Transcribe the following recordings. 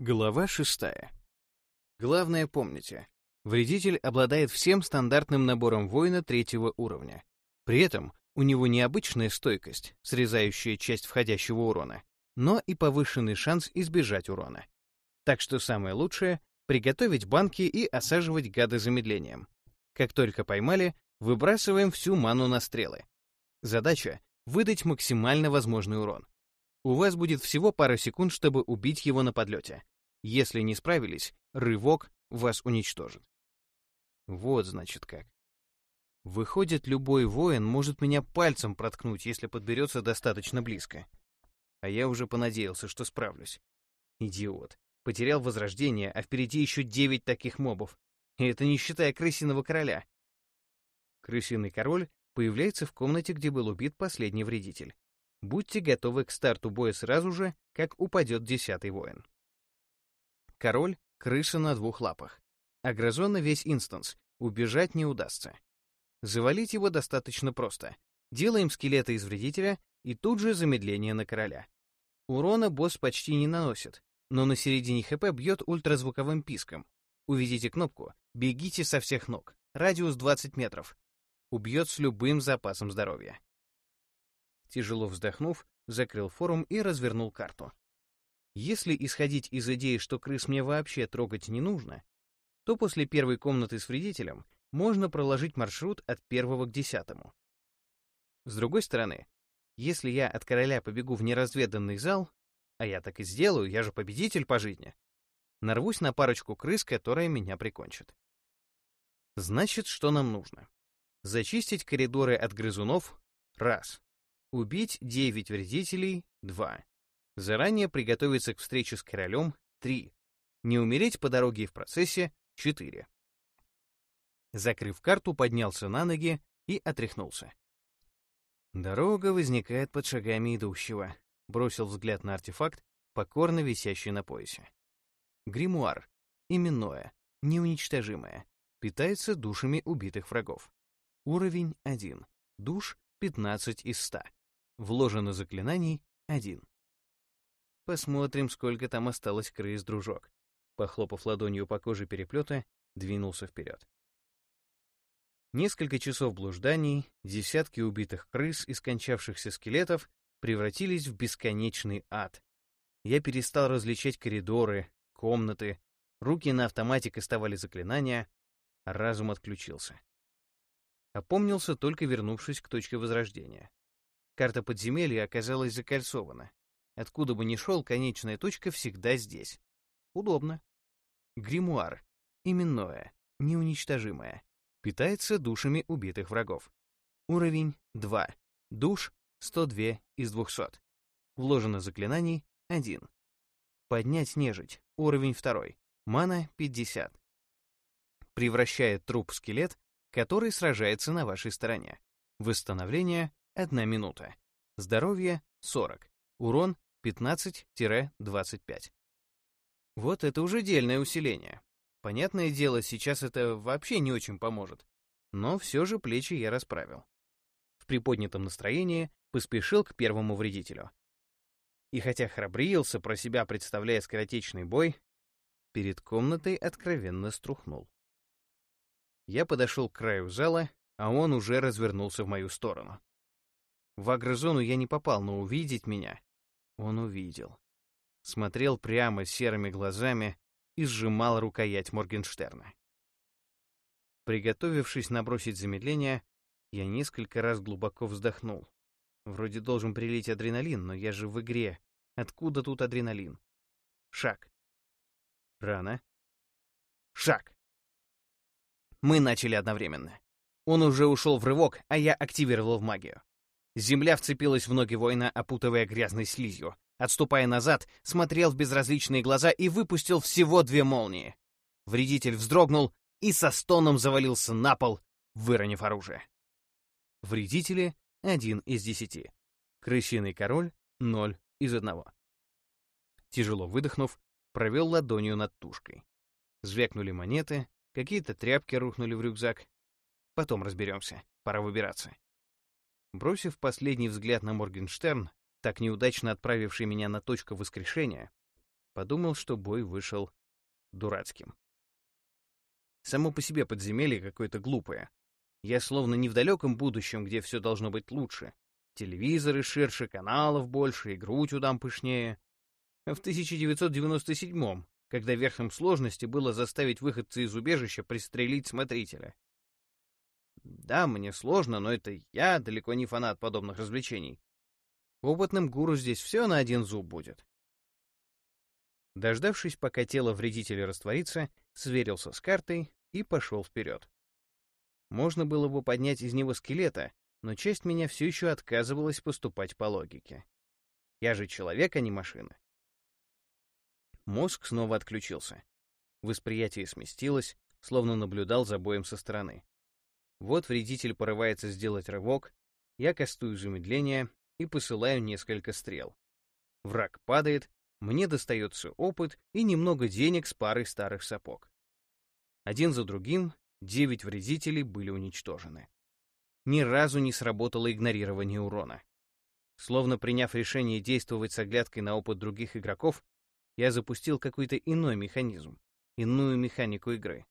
Глава шестая. Главное помните, вредитель обладает всем стандартным набором воина третьего уровня. При этом у него необычная стойкость, срезающая часть входящего урона, но и повышенный шанс избежать урона. Так что самое лучшее — приготовить банки и осаживать гада замедлением. Как только поймали, выбрасываем всю ману на стрелы. Задача — выдать максимально возможный урон. У вас будет всего пара секунд, чтобы убить его на подлете. Если не справились, рывок вас уничтожит. Вот значит как. Выходит, любой воин может меня пальцем проткнуть, если подберется достаточно близко. А я уже понадеялся, что справлюсь. Идиот. Потерял возрождение, а впереди еще девять таких мобов. И это не считая крысиного короля. Крысиный король появляется в комнате, где был убит последний вредитель. Будьте готовы к старту боя сразу же, как упадет десятый воин. Король — крыша на двух лапах. Агрозона весь инстанс, убежать не удастся. Завалить его достаточно просто. Делаем скелета из вредителя и тут же замедление на короля. Урона босс почти не наносит, но на середине ХП бьет ультразвуковым писком. Увидите кнопку, бегите со всех ног, радиус 20 метров. Убьет с любым запасом здоровья. Тяжело вздохнув, закрыл форум и развернул карту. Если исходить из идеи, что крыс мне вообще трогать не нужно, то после первой комнаты с вредителем можно проложить маршрут от первого к десятому. С другой стороны, если я от короля побегу в неразведанный зал, а я так и сделаю, я же победитель по жизни, нарвусь на парочку крыс, которые меня прикончат. Значит, что нам нужно? Зачистить коридоры от грызунов — раз. Убить 9 вредителей — 2. Заранее приготовиться к встрече с королем — 3. Не умереть по дороге и в процессе — 4. Закрыв карту, поднялся на ноги и отряхнулся. Дорога возникает под шагами идущего. Бросил взгляд на артефакт, покорно висящий на поясе. Гримуар. Именное. Неуничтожимое. Питается душами убитых врагов. Уровень 1. Душ 15 из 100. Вложено заклинаний — один. Посмотрим, сколько там осталось крыс, дружок. Похлопав ладонью по коже переплета, двинулся вперед. Несколько часов блужданий, десятки убитых крыс и скончавшихся скелетов превратились в бесконечный ад. Я перестал различать коридоры, комнаты, руки на автомате кастовали заклинания, разум отключился. Опомнился, только вернувшись к точке возрождения. Карта подземелья оказалась закольцована. Откуда бы ни шел, конечная точка всегда здесь. Удобно. Гримуар. Именное. Неуничтожимое. Питается душами убитых врагов. Уровень 2. Душ 102 из 200. Вложено заклинаний 1. Поднять нежить. Уровень 2. Мана 50. Превращает труп в скелет, который сражается на вашей стороне. Восстановление Одна минута. Здоровье — 40. Урон — 15-25. Вот это уже дельное усиление. Понятное дело, сейчас это вообще не очень поможет. Но все же плечи я расправил. В приподнятом настроении поспешил к первому вредителю. И хотя храбрился, про себя представляя скоротечный бой, перед комнатой откровенно струхнул. Я подошел к краю зала, а он уже развернулся в мою сторону. В агрозону я не попал, но увидеть меня он увидел. Смотрел прямо серыми глазами и сжимал рукоять Моргенштерна. Приготовившись набросить замедление, я несколько раз глубоко вздохнул. Вроде должен прилить адреналин, но я же в игре. Откуда тут адреналин? Шаг. Рано. Шаг. Мы начали одновременно. Он уже ушел в рывок, а я активировал магию. Земля вцепилась в ноги воина, опутывая грязной слизью. Отступая назад, смотрел в безразличные глаза и выпустил всего две молнии. Вредитель вздрогнул и со стоном завалился на пол, выронив оружие. Вредители — один из десяти. Крысиный король — ноль из одного. Тяжело выдохнув, провел ладонью над тушкой. Звякнули монеты, какие-то тряпки рухнули в рюкзак. Потом разберемся, пора выбираться. Бросив последний взгляд на Моргенштерн, так неудачно отправивший меня на точку воскрешения, Подумал, что бой вышел дурацким. Само по себе подземелье какое-то глупое. Я словно не в далеком будущем, где все должно быть лучше. Телевизоры ширше, каналов больше, и грудь у дам пышнее. А в 1997-м, когда верхом сложности было заставить выходца из убежища пристрелить смотрителя. Да, мне сложно, но это я далеко не фанат подобных развлечений. Опытным гуру здесь все на один зуб будет. Дождавшись, пока тело вредителя растворится, сверился с картой и пошел вперед. Можно было бы поднять из него скелета, но часть меня все еще отказывалась поступать по логике. Я же человек, а не машина. Мозг снова отключился. Восприятие сместилось, словно наблюдал за боем со стороны. Вот вредитель порывается сделать рывок, я кастую замедление и посылаю несколько стрел. Враг падает, мне достается опыт и немного денег с парой старых сапог. Один за другим девять вредителей были уничтожены. Ни разу не сработало игнорирование урона. Словно приняв решение действовать с оглядкой на опыт других игроков, я запустил какой-то иной механизм, иную механику игры.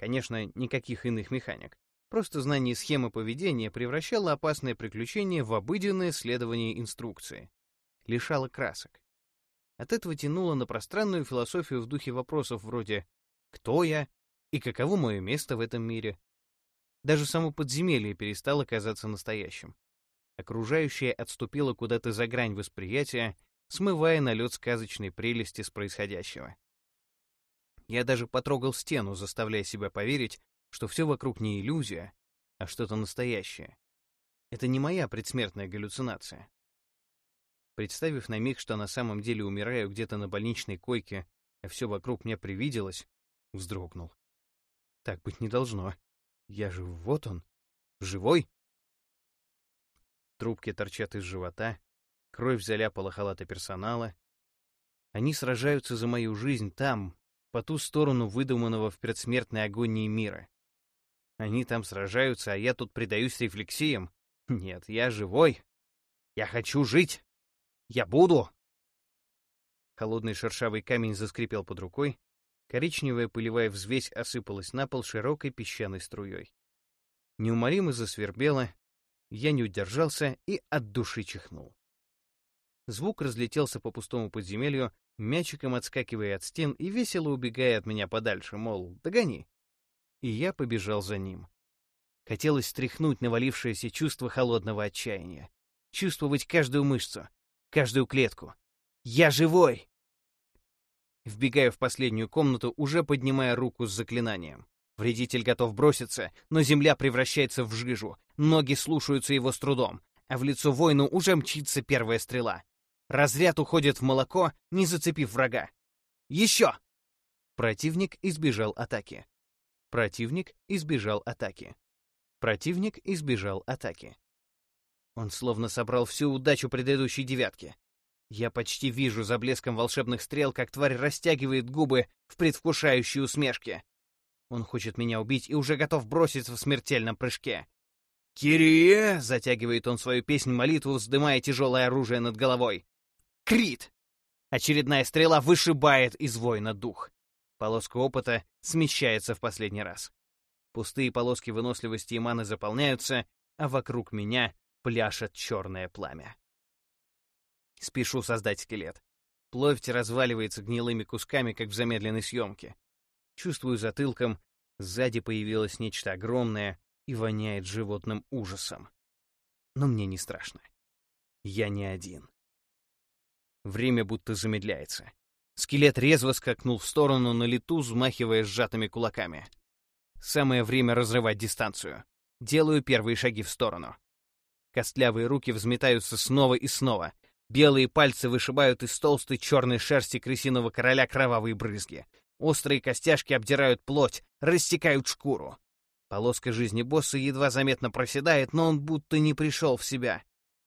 Конечно, никаких иных механик. Просто знание схемы поведения превращало опасное приключение в обыденное следование инструкции. Лишало красок. От этого тянуло на пространную философию в духе вопросов вроде «Кто я?» и «Каково мое место в этом мире?» Даже само подземелье перестало казаться настоящим. Окружающее отступило куда-то за грань восприятия, смывая налет сказочной прелести с происходящего. Я даже потрогал стену, заставляя себя поверить, что все вокруг не иллюзия, а что-то настоящее. Это не моя предсмертная галлюцинация. Представив на миг, что на самом деле умираю где-то на больничной койке, а все вокруг мне привиделось, вздрогнул. Так быть не должно. Я же вот он, живой. Трубки торчат из живота, кровь заляпала халаты персонала. Они сражаются за мою жизнь там, по ту сторону выдуманного в предсмертной агонии мира. Они там сражаются, а я тут предаюсь рефлексиям. Нет, я живой. Я хочу жить. Я буду. Холодный шершавый камень заскрипел под рукой. Коричневая пылевая взвесь осыпалась на пол широкой песчаной струей. Неумолимо засвербело. Я не удержался и от души чихнул. Звук разлетелся по пустому подземелью, мячиком отскакивая от стен и весело убегая от меня подальше, мол, догони. И я побежал за ним. Хотелось стряхнуть навалившееся чувство холодного отчаяния. Чувствовать каждую мышцу, каждую клетку. Я живой! Вбегаю в последнюю комнату, уже поднимая руку с заклинанием. Вредитель готов броситься, но земля превращается в жижу, ноги слушаются его с трудом, а в лицо воину уже мчится первая стрела. Разряд уходит в молоко, не зацепив врага. Еще! Противник избежал атаки. Противник избежал атаки. Противник избежал атаки. Он словно собрал всю удачу предыдущей девятки. Я почти вижу за блеском волшебных стрел, как тварь растягивает губы в предвкушающей усмешке. Он хочет меня убить и уже готов броситься в смертельном прыжке. «Кирие!» — затягивает он свою песнь-молитву, вздымая тяжелое оружие над головой. Крит! Очередная стрела вышибает из воина дух. Полоска опыта смещается в последний раз. Пустые полоски выносливости и маны заполняются, а вокруг меня пляшет черное пламя. Спешу создать скелет. Плоть разваливается гнилыми кусками, как в замедленной съемке. Чувствую затылком, сзади появилось нечто огромное и воняет животным ужасом. Но мне не страшно. Я не один. Время будто замедляется. Скелет резво скакнул в сторону на лету, взмахивая сжатыми кулаками. Самое время разрывать дистанцию. Делаю первые шаги в сторону. Костлявые руки взметаются снова и снова. Белые пальцы вышибают из толстой черной шерсти крысиного короля кровавые брызги. Острые костяшки обдирают плоть, рассекают шкуру. Полоска жизни босса едва заметно проседает, но он будто не пришел в себя.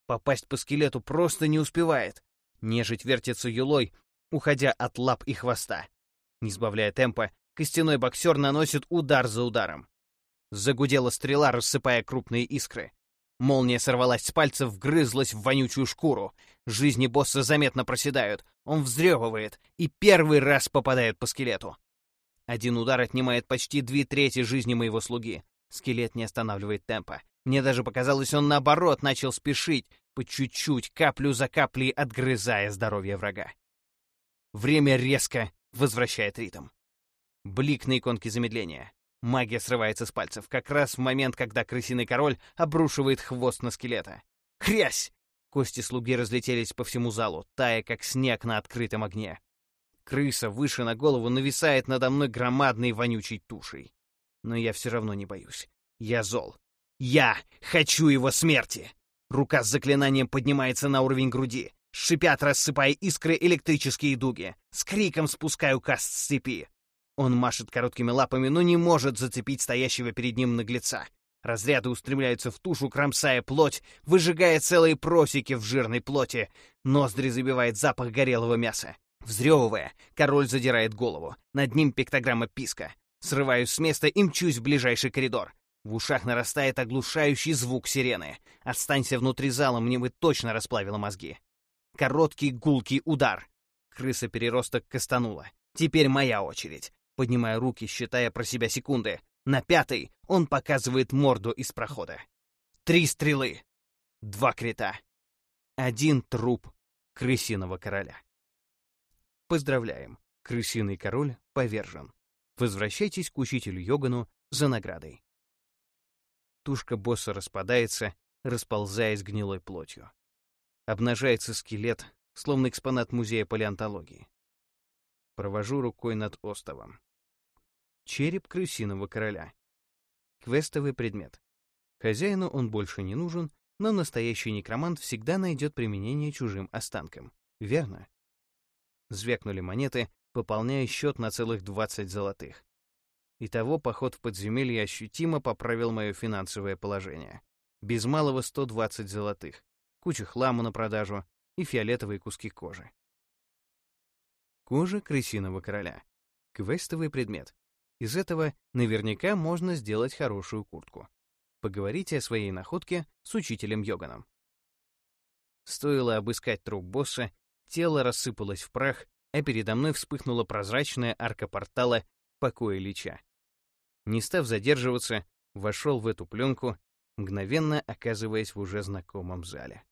Попасть по скелету просто не успевает. Нежить вертится юлой, уходя от лап и хвоста. Не сбавляя темпа, костяной боксер наносит удар за ударом. Загудела стрела, рассыпая крупные искры. Молния сорвалась с пальцев, вгрызлась в вонючую шкуру. Жизни босса заметно проседают. Он взрёвывает и первый раз попадает по скелету. Один удар отнимает почти две трети жизни моего слуги. Скелет не останавливает темпа. Мне даже показалось, он наоборот начал спешить, по чуть-чуть, каплю за каплей отгрызая здоровье врага. Время резко возвращает ритм. Блик на иконке замедления. Магия срывается с пальцев, как раз в момент, когда крысиный король обрушивает хвост на скелета. Хрясь! Кости слуги разлетелись по всему залу, тая, как снег на открытом огне. Крыса выше на голову нависает надо мной громадной вонючей тушей. Но я все равно не боюсь. Я зол. Я хочу его смерти! Рука с заклинанием поднимается на уровень груди. Шипят, рассыпая искры электрические дуги. С криком спускаю каст с цепи. Он машет короткими лапами, но не может зацепить стоящего перед ним наглеца. Разряды устремляются в тушу, кромсая плоть, выжигая целые просеки в жирной плоти. Ноздри забивает запах горелого мяса. Взрёвывая, король задирает голову. Над ним пиктограмма писка. Срываюсь с места и мчусь в ближайший коридор. В ушах нарастает оглушающий звук сирены. Останься внутри зала, мне бы точно расплавило мозги. Короткий гулкий удар. Крыса-переросток кастанула. Теперь моя очередь. Поднимая руки, считая про себя секунды. На пятой он показывает морду из прохода. Три стрелы. Два крита. Один труп крысиного короля. Поздравляем, крысиный король повержен. Возвращайтесь к учителю Йогану за наградой. Тушка босса распадается, расползаясь гнилой плотью. Обнажается скелет, словно экспонат музея палеонтологии. Провожу рукой над остовом. Череп крысиного короля. Квестовый предмет. Хозяину он больше не нужен, но настоящий некромант всегда найдет применение чужим останкам. Верно? Звякнули монеты, пополняя счет на целых 20 золотых. Итого поход в подземелье ощутимо поправил мое финансовое положение. Без малого 120 золотых, куча хлама на продажу и фиолетовые куски кожи. Кожа крысиного короля. Квестовый предмет. Из этого наверняка можно сделать хорошую куртку. Поговорите о своей находке с учителем Йоганом. Стоило обыскать труп босса, тело рассыпалось в прах, а передо мной вспыхнула прозрачная арка портала покоя Лича. Не став задерживаться, вошел в эту пленку, мгновенно оказываясь в уже знакомом зале.